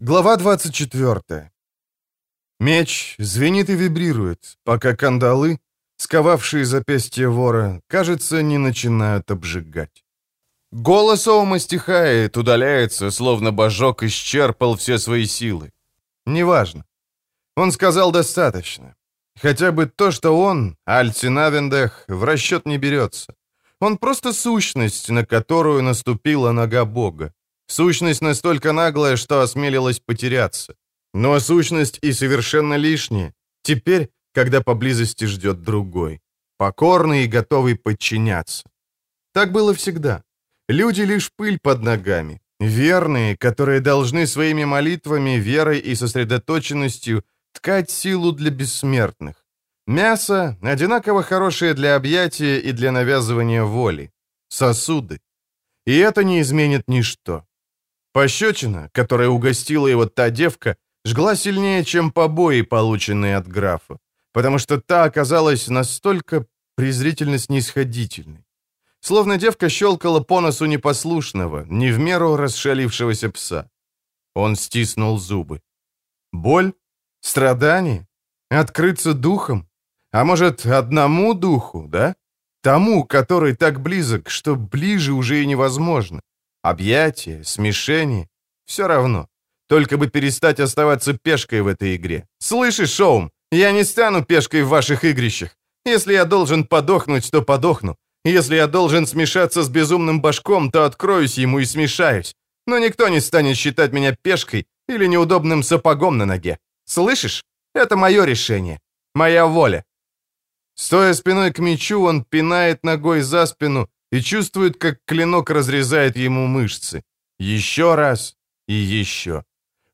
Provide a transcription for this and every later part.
Глава 24. Меч звенит и вибрирует, пока кандалы, сковавшие запястье вора, кажется, не начинают обжигать. Голос Оума стихает, удаляется, словно божок исчерпал все свои силы. Неважно. Он сказал достаточно. Хотя бы то, что он, Альцин Авендех, в расчет не берется. Он просто сущность, на которую наступила нога Бога. Сущность настолько наглая, что осмелилась потеряться. Но сущность и совершенно лишняя. Теперь, когда поблизости ждет другой. Покорный и готовый подчиняться. Так было всегда. Люди лишь пыль под ногами. Верные, которые должны своими молитвами, верой и сосредоточенностью ткать силу для бессмертных. Мясо одинаково хорошее для объятия и для навязывания воли. Сосуды. И это не изменит ничто. Пощечина, которая угостила его та девка, жгла сильнее, чем побои, полученные от графа, потому что та оказалась настолько презрительно снисходительной. Словно девка щелкала по носу непослушного, не в меру расшалившегося пса. Он стиснул зубы. Боль? Страдание? Открыться духом? А может, одному духу, да? Тому, который так близок, что ближе уже и невозможно. Объятие, смешение — все равно. Только бы перестать оставаться пешкой в этой игре. Слышишь, Шоум, я не стану пешкой в ваших игрищах. Если я должен подохнуть, то подохну. Если я должен смешаться с безумным башком, то откроюсь ему и смешаюсь. Но никто не станет считать меня пешкой или неудобным сапогом на ноге. Слышишь? Это мое решение. Моя воля. Стоя спиной к мечу, он пинает ногой за спину и чувствует, как клинок разрезает ему мышцы. Еще раз и еще.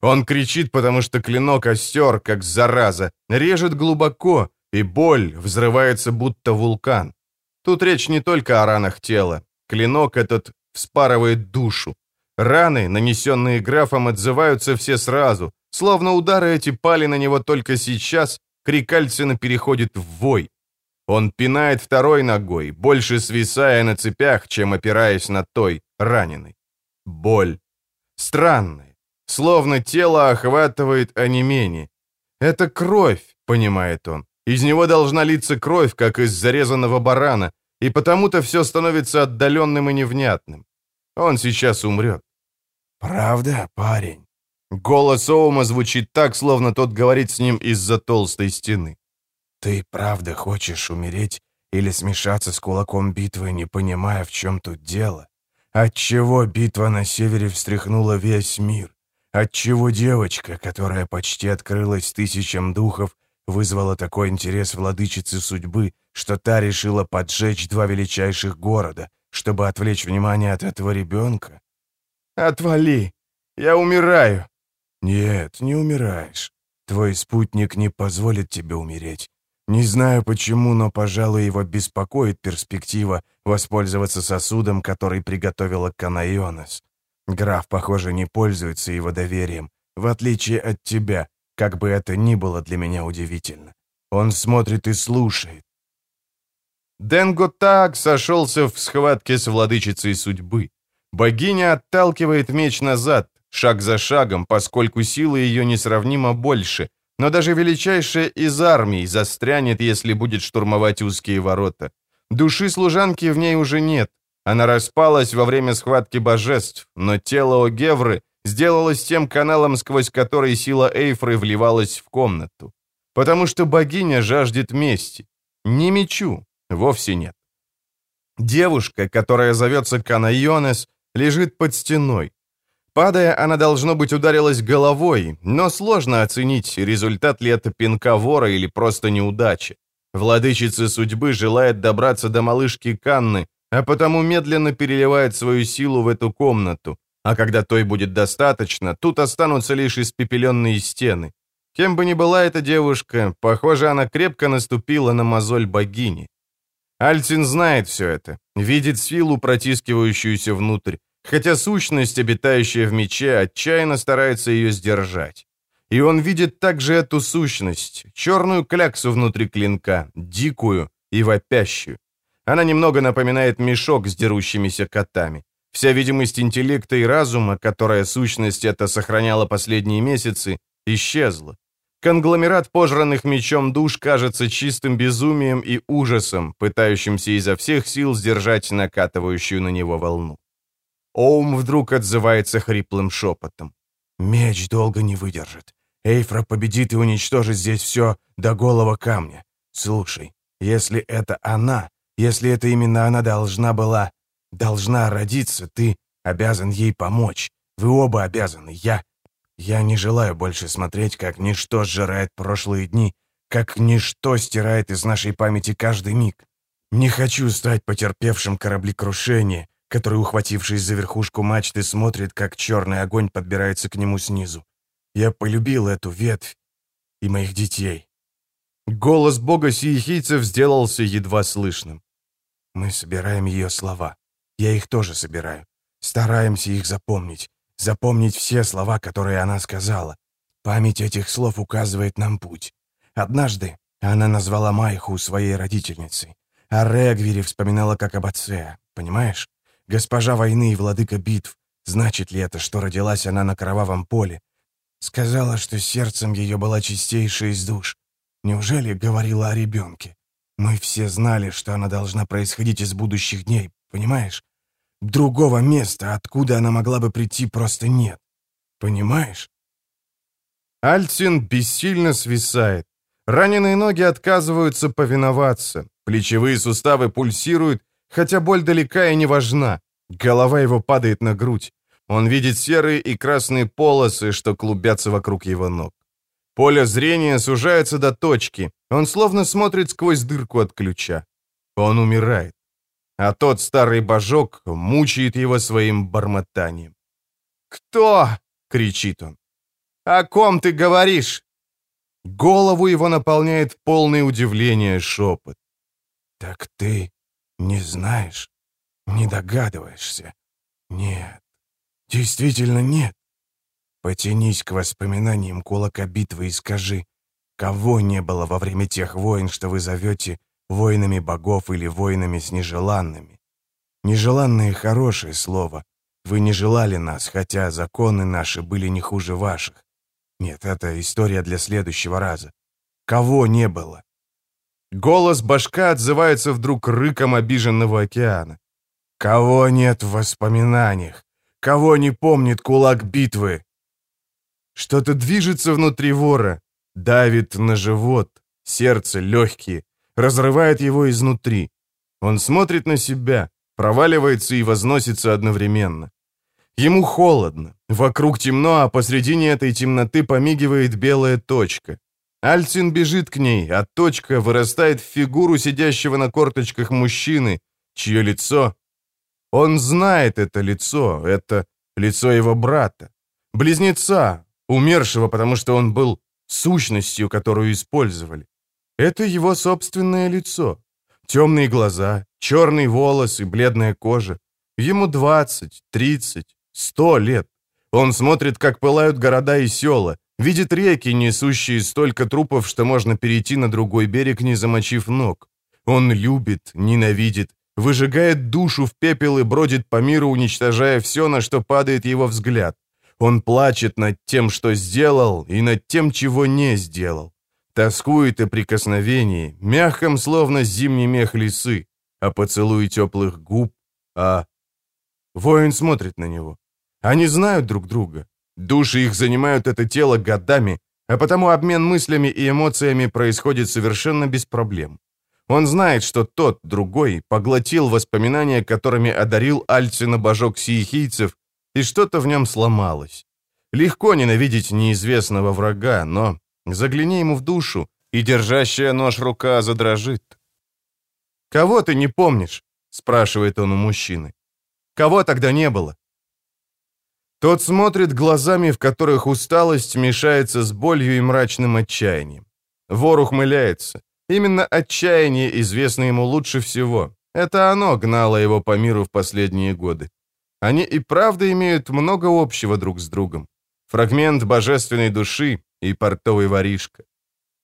Он кричит, потому что клинок остер, как зараза, режет глубоко, и боль взрывается, будто вулкан. Тут речь не только о ранах тела. Клинок этот вспарывает душу. Раны, нанесенные графом, отзываются все сразу. Словно удары эти пали на него только сейчас, Крикальцина переходит в вой. Он пинает второй ногой, больше свисая на цепях, чем опираясь на той, раненой. Боль. Странная. Словно тело охватывает онемение. Это кровь, понимает он. Из него должна литься кровь, как из зарезанного барана, и потому-то все становится отдаленным и невнятным. Он сейчас умрет. «Правда, парень?» Голос Оума звучит так, словно тот говорит с ним из-за толстой стены. Ты правда хочешь умереть или смешаться с кулаком битвы, не понимая, в чем тут дело? Отчего битва на севере встряхнула весь мир? Отчего девочка, которая почти открылась тысячам духов, вызвала такой интерес владычицы судьбы, что та решила поджечь два величайших города, чтобы отвлечь внимание от этого ребенка? «Отвали! Я умираю!» «Нет, не умираешь. Твой спутник не позволит тебе умереть. Не знаю почему, но, пожалуй, его беспокоит перспектива воспользоваться сосудом, который приготовила Канайонес. Граф, похоже, не пользуется его доверием, в отличие от тебя, как бы это ни было для меня удивительно. Он смотрит и слушает. Денго так сошелся в схватке с владычицей судьбы. Богиня отталкивает меч назад, шаг за шагом, поскольку силы ее несравнимо больше, но даже величайшая из армий застрянет, если будет штурмовать узкие ворота. Души служанки в ней уже нет. Она распалась во время схватки божеств, но тело Огевры сделалось тем каналом, сквозь который сила Эйфры вливалась в комнату. Потому что богиня жаждет мести. Не мечу, вовсе нет. Девушка, которая зовется Канайонес, лежит под стеной. Падая, она, должно быть, ударилась головой, но сложно оценить, результат ли это пинка вора или просто неудача. Владычица судьбы желает добраться до малышки Канны, а потому медленно переливает свою силу в эту комнату, а когда той будет достаточно, тут останутся лишь испепеленные стены. Кем бы ни была эта девушка, похоже, она крепко наступила на мозоль богини. Альцин знает все это, видит силу, протискивающуюся внутрь, хотя сущность, обитающая в мече, отчаянно старается ее сдержать. И он видит также эту сущность, черную кляксу внутри клинка, дикую и вопящую. Она немного напоминает мешок с дерущимися котами. Вся видимость интеллекта и разума, которая сущность это сохраняла последние месяцы, исчезла. Конгломерат пожранных мечом душ кажется чистым безумием и ужасом, пытающимся изо всех сил сдержать накатывающую на него волну. Оум вдруг отзывается хриплым шепотом. «Меч долго не выдержит. Эйфра победит и уничтожит здесь все до голого камня. Слушай, если это она, если это именно она должна была, должна родиться, ты обязан ей помочь. Вы оба обязаны. Я... Я не желаю больше смотреть, как ничто сжирает прошлые дни, как ничто стирает из нашей памяти каждый миг. Не хочу стать потерпевшим кораблекрушение, который, ухватившись за верхушку мачты, смотрит, как черный огонь подбирается к нему снизу. Я полюбил эту ветвь и моих детей. Голос бога сиехийцев сделался едва слышным. Мы собираем ее слова. Я их тоже собираю. Стараемся их запомнить. Запомнить все слова, которые она сказала. Память этих слов указывает нам путь. Однажды она назвала Майху своей родительницей. А Регвири вспоминала как об отце, понимаешь? Госпожа войны и владыка битв. Значит ли это, что родилась она на кровавом поле? Сказала, что сердцем ее была чистейшая из душ. Неужели говорила о ребенке? Мы все знали, что она должна происходить из будущих дней, понимаешь? Другого места, откуда она могла бы прийти, просто нет. Понимаешь? Альцин бессильно свисает. Раненые ноги отказываются повиноваться. Плечевые суставы пульсируют, хотя боль далека и не важна. Голова его падает на грудь. Он видит серые и красные полосы, что клубятся вокруг его ног. Поле зрения сужается до точки. Он словно смотрит сквозь дырку от ключа. Он умирает. А тот старый божок мучает его своим бормотанием. «Кто?» — кричит он. «О ком ты говоришь?» Голову его наполняет полное удивление шепот. «Так ты не знаешь, не догадываешься? Нет, действительно нет. Потянись к воспоминаниям кулака битвы и скажи, кого не было во время тех войн, что вы зовете воинами богов или воинами с нежеланными. Нежеланное — хорошее слово. Вы не желали нас, хотя законы наши были не хуже ваших. Нет, это история для следующего раза. Кого не было? Голос башка отзывается вдруг рыком обиженного океана. Кого нет в воспоминаниях? Кого не помнит кулак битвы? Что-то движется внутри вора, давит на живот, сердце, легкие, разрывает его изнутри. Он смотрит на себя, проваливается и возносится одновременно. Ему холодно, вокруг темно, а посредине этой темноты помигивает белая точка. Альцин бежит к ней, а точка вырастает в фигуру сидящего на корточках мужчины, чье лицо... Он знает это лицо, это лицо его брата, близнеца, умершего, потому что он был сущностью, которую использовали. Это его собственное лицо. Темные глаза, черный волос и бледная кожа. Ему 20, 30, 100 лет. Он смотрит, как пылают города и села, видит реки, несущие столько трупов, что можно перейти на другой берег, не замочив ног. Он любит, ненавидит, выжигает душу в пепел и бродит по миру, уничтожая все, на что падает его взгляд. Он плачет над тем, что сделал, и над тем, чего не сделал. Тоскует о прикосновении, мягком, словно зимний мех лисы, о поцелуе теплых губ, а... Воин смотрит на него. Они знают друг друга. Души их занимают это тело годами, а потому обмен мыслями и эмоциями происходит совершенно без проблем. Он знает, что тот, другой, поглотил воспоминания, которыми одарил Альцина божок сиехийцев, и что-то в нем сломалось. Легко ненавидеть неизвестного врага, но загляни ему в душу, и держащая нож рука задрожит. «Кого ты не помнишь?» — спрашивает он у мужчины. «Кого тогда не было?» Тот смотрит глазами, в которых усталость мешается с болью и мрачным отчаянием. Вор ухмыляется. Именно отчаяние известно ему лучше всего. Это оно гнало его по миру в последние годы. Они и правда имеют много общего друг с другом. Фрагмент божественной души и портовый воришка.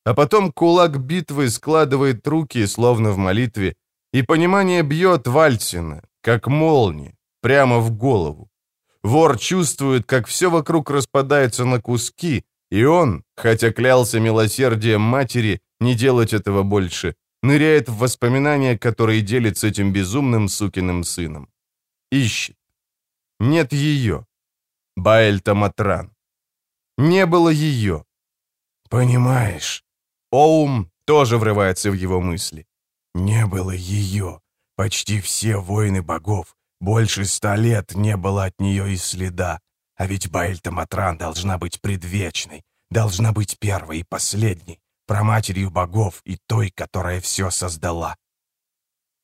А потом кулак битвы складывает руки, словно в молитве, и понимание бьет Вальцина, как молния, прямо в голову. Вор чувствует, как все вокруг распадается на куски, и он, хотя клялся милосердием матери не делать этого больше, ныряет в воспоминания, которые делит с этим безумным сукиным сыном. Ищет. Нет ее. Баэльта Матран. Не было ее. Понимаешь, Оум тоже врывается в его мысли. Не было ее. Почти все воины богов. Больше ста лет не было от нее и следа. А ведь Баэльта Матран должна быть предвечной, должна быть первой и последней, проматерью богов и той, которая все создала.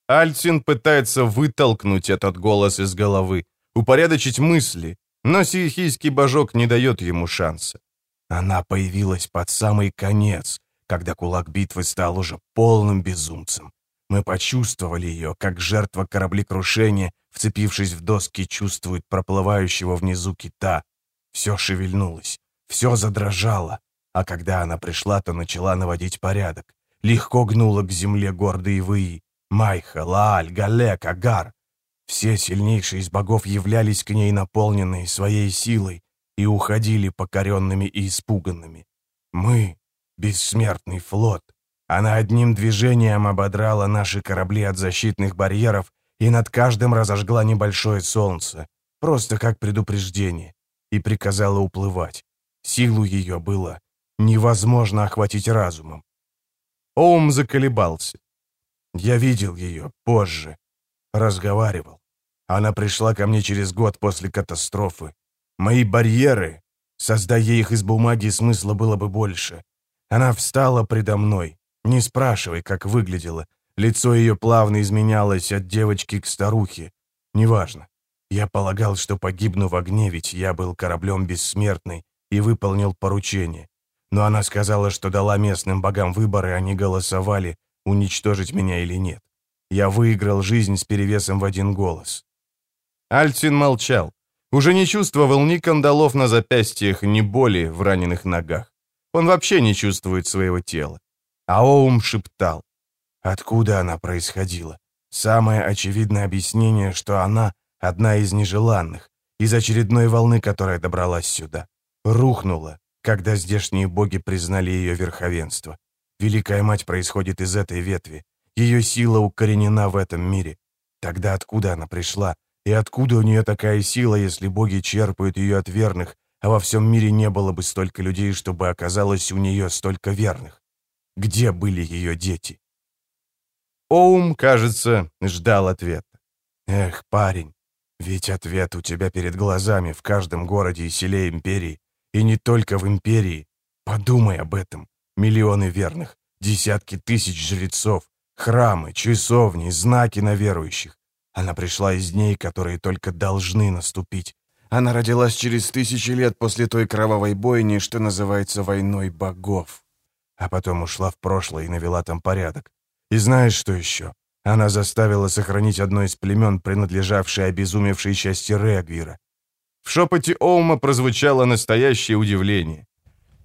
Альцин пытается вытолкнуть этот голос из головы, упорядочить мысли, но сиехийский божок не дает ему шанса. Она появилась под самый конец, когда кулак битвы стал уже полным безумцем. Мы почувствовали ее, как жертва кораблекрушения, вцепившись в доски, чувствует проплывающего внизу кита. Все шевельнулось, все задрожало, а когда она пришла, то начала наводить порядок. Легко гнула к земле гордые выи. Майха, Лааль, Галек, Агар. Все сильнейшие из богов являлись к ней наполненные своей силой и уходили покоренными и испуганными. Мы, бессмертный флот, она одним движением ободрала наши корабли от защитных барьеров и над каждым разожгла небольшое солнце, просто как предупреждение, и приказала уплывать. Силу ее было невозможно охватить разумом. Оум заколебался. Я видел ее позже, разговаривал. Она пришла ко мне через год после катастрофы. Мои барьеры, создая их из бумаги, смысла было бы больше. Она встала предо мной, не спрашивай, как выглядела. Лицо ее плавно изменялось от девочки к старухе. Неважно. Я полагал, что погибну в огне, ведь я был кораблем бессмертный и выполнил поручение. Но она сказала, что дала местным богам выбор, и они голосовали, уничтожить меня или нет. Я выиграл жизнь с перевесом в один голос. Альцин молчал. Уже не чувствовал ни кандалов на запястьях, ни боли в раненых ногах. Он вообще не чувствует своего тела. Аоум шептал. Откуда она происходила? Самое очевидное объяснение, что она одна из нежеланных, из очередной волны, которая добралась сюда. Рухнула, когда здешние боги признали ее верховенство. Великая Мать происходит из этой ветви. Ее сила укоренена в этом мире. Тогда откуда она пришла? И откуда у нее такая сила, если боги черпают ее от верных, а во всем мире не было бы столько людей, чтобы оказалось у нее столько верных? Где были ее дети? Оум, кажется, ждал ответа. Эх, парень, ведь ответ у тебя перед глазами в каждом городе и селе империи. И не только в империи. Подумай об этом. Миллионы верных, десятки тысяч жрецов, храмы, часовни, знаки на верующих. Она пришла из дней, которые только должны наступить. Она родилась через тысячи лет после той кровавой бойни, что называется войной богов а потом ушла в прошлое и навела там порядок. И знаешь, что еще? Она заставила сохранить одно из племен, принадлежавшее обезумевшей части Регвира. В шепоте Оума прозвучало настоящее удивление.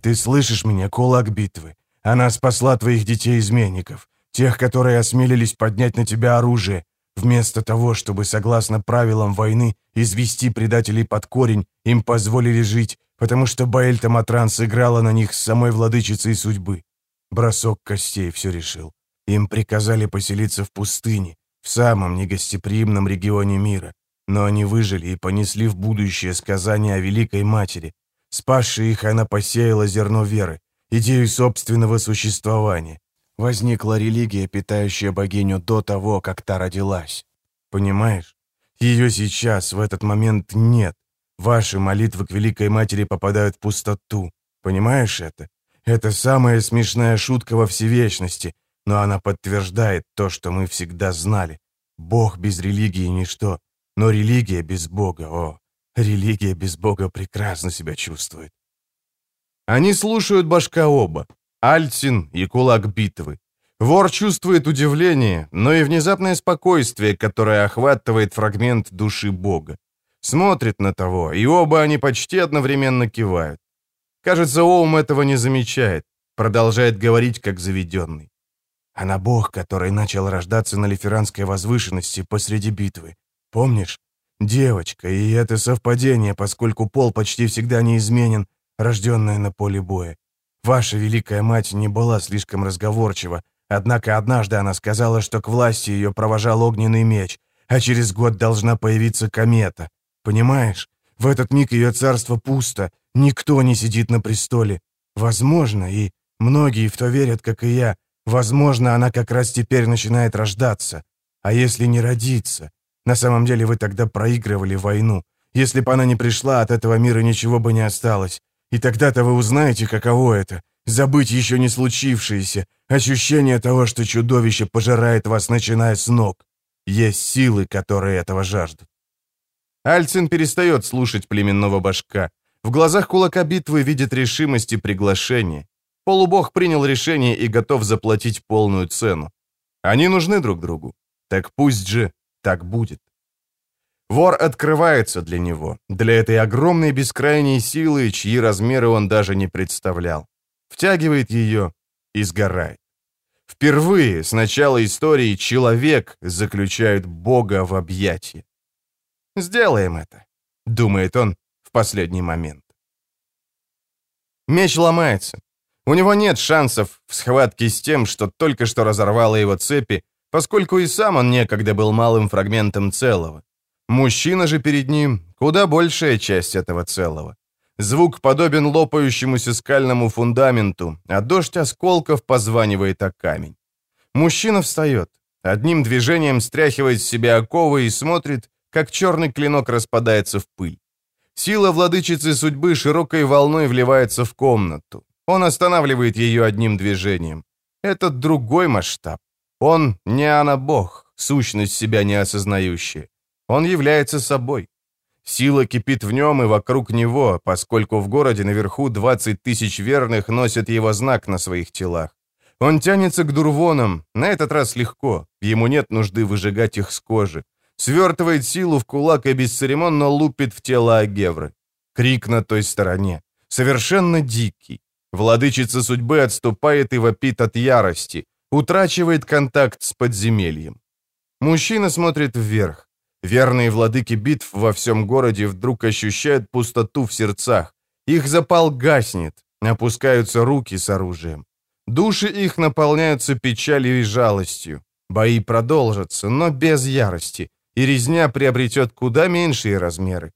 «Ты слышишь меня, кулак битвы? Она спасла твоих детей-изменников, тех, которые осмелились поднять на тебя оружие, Вместо того, чтобы, согласно правилам войны, извести предателей под корень, им позволили жить, потому что Баэльта Матран сыграла на них с самой владычицей судьбы. Бросок костей все решил. Им приказали поселиться в пустыне, в самом негостеприимном регионе мира. Но они выжили и понесли в будущее сказание о Великой Матери. Спасшей их, она посеяла зерно веры, идею собственного существования. Возникла религия, питающая богиню до того, как та родилась. Понимаешь? Ее сейчас, в этот момент, нет. Ваши молитвы к Великой Матери попадают в пустоту. Понимаешь это? Это самая смешная шутка во всевечности, но она подтверждает то, что мы всегда знали. Бог без религии — ничто, но религия без Бога, о, религия без Бога прекрасно себя чувствует. Они слушают башка оба, Альцин и кулак битвы. Вор чувствует удивление, но и внезапное спокойствие, которое охватывает фрагмент души Бога. Смотрит на того, и оба они почти одновременно кивают. Кажется, Оум этого не замечает, продолжает говорить как заведенный. Она бог, который начал рождаться на Лиферанской возвышенности посреди битвы. Помнишь? Девочка, и это совпадение, поскольку пол почти всегда неизменен, рожденная на поле боя. Ваша великая мать не была слишком разговорчива, однако однажды она сказала, что к власти ее провожал огненный меч, а через год должна появиться комета. Понимаешь? В этот миг ее царство пусто, никто не сидит на престоле. Возможно, и многие в то верят, как и я, возможно, она как раз теперь начинает рождаться. А если не родиться? На самом деле вы тогда проигрывали войну. Если бы она не пришла, от этого мира ничего бы не осталось. И тогда-то вы узнаете, каково это — забыть еще не случившееся, ощущение того, что чудовище пожирает вас, начиная с ног. Есть силы, которые этого жаждут. Альцин перестает слушать племенного башка. В глазах кулака битвы видит решимость и приглашение. Полубог принял решение и готов заплатить полную цену. Они нужны друг другу. Так пусть же так будет. Вор открывается для него, для этой огромной бескрайней силы, чьи размеры он даже не представлял. Втягивает ее и сгорает. Впервые с начала истории человек заключает Бога в объятия. «Сделаем это», — думает он в последний момент. Меч ломается. У него нет шансов в схватке с тем, что только что разорвало его цепи, поскольку и сам он некогда был малым фрагментом целого. Мужчина же перед ним куда большая часть этого целого. Звук подобен лопающемуся скальному фундаменту, а дождь осколков позванивает о камень. Мужчина встает, одним движением стряхивает с себя оковы и смотрит, как черный клинок распадается в пыль. Сила владычицы судьбы широкой волной вливается в комнату. Он останавливает ее одним движением. Это другой масштаб. Он не она-бог, сущность себя не осознающая. Он является собой. Сила кипит в нем и вокруг него, поскольку в городе наверху 20 тысяч верных носят его знак на своих телах. Он тянется к дурвонам, на этот раз легко, ему нет нужды выжигать их с кожи свертывает силу в кулак и бесцеремонно лупит в тело Агевры. Крик на той стороне. Совершенно дикий. Владычица судьбы отступает и вопит от ярости, утрачивает контакт с подземельем. Мужчина смотрит вверх. Верные владыки битв во всем городе вдруг ощущают пустоту в сердцах. Их запал гаснет, опускаются руки с оружием. Души их наполняются печалью и жалостью. Бои продолжатся, но без ярости, и резня приобретет куда меньшие размеры.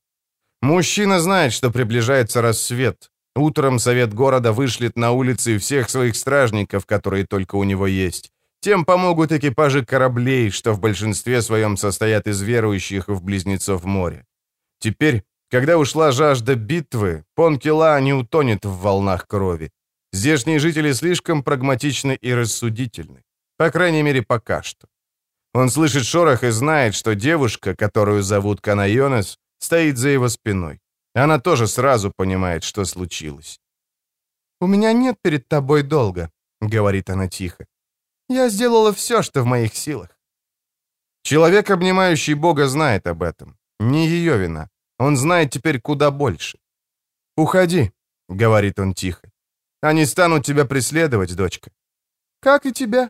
Мужчина знает, что приближается рассвет. Утром совет города вышлет на улицы всех своих стражников, которые только у него есть. Тем помогут экипажи кораблей, что в большинстве своем состоят из верующих в близнецов моря. Теперь, когда ушла жажда битвы, Понкила не утонет в волнах крови. Здешние жители слишком прагматичны и рассудительны. По крайней мере, пока что. Он слышит шорох и знает, что девушка, которую зовут Канайонес, стоит за его спиной. Она тоже сразу понимает, что случилось. «У меня нет перед тобой долга», — говорит она тихо. «Я сделала все, что в моих силах». Человек, обнимающий Бога, знает об этом. Не ее вина. Он знает теперь куда больше. «Уходи», — говорит он тихо. «Они станут тебя преследовать, дочка». «Как и тебя»,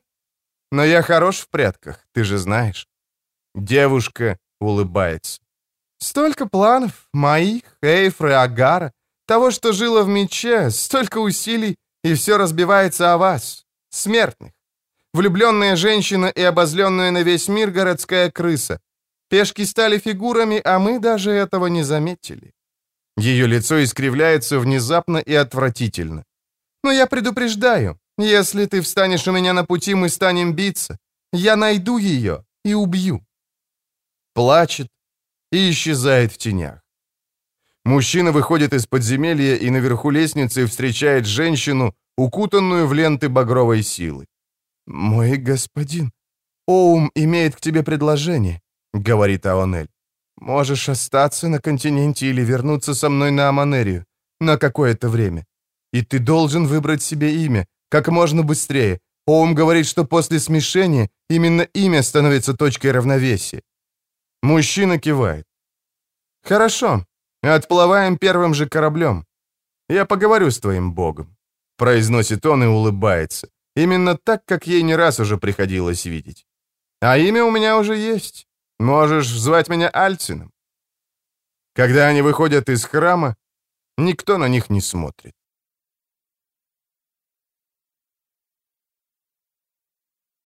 но я хорош в прятках, ты же знаешь». Девушка улыбается. «Столько планов, моих, Эйфры, Агара, того, что жило в мече, столько усилий, и все разбивается о вас, смертных. Влюбленная женщина и обозленная на весь мир городская крыса. Пешки стали фигурами, а мы даже этого не заметили». Ее лицо искривляется внезапно и отвратительно. «Но я предупреждаю, если ты встанешь у меня на пути, мы станем биться. Я найду ее и убью». Плачет и исчезает в тенях. Мужчина выходит из подземелья и наверху лестницы встречает женщину, укутанную в ленты багровой силы. «Мой господин, Оум имеет к тебе предложение», — говорит Аонель. «Можешь остаться на континенте или вернуться со мной на Аманерию на какое-то время. И ты должен выбрать себе имя, как можно быстрее. Оум говорит, что после смешения именно имя становится точкой равновесия. Мужчина кивает. «Хорошо. Отплываем первым же кораблем. Я поговорю с твоим богом», — произносит он и улыбается. Именно так, как ей не раз уже приходилось видеть. «А имя у меня уже есть. Можешь звать меня Альцином». Когда они выходят из храма, никто на них не смотрит.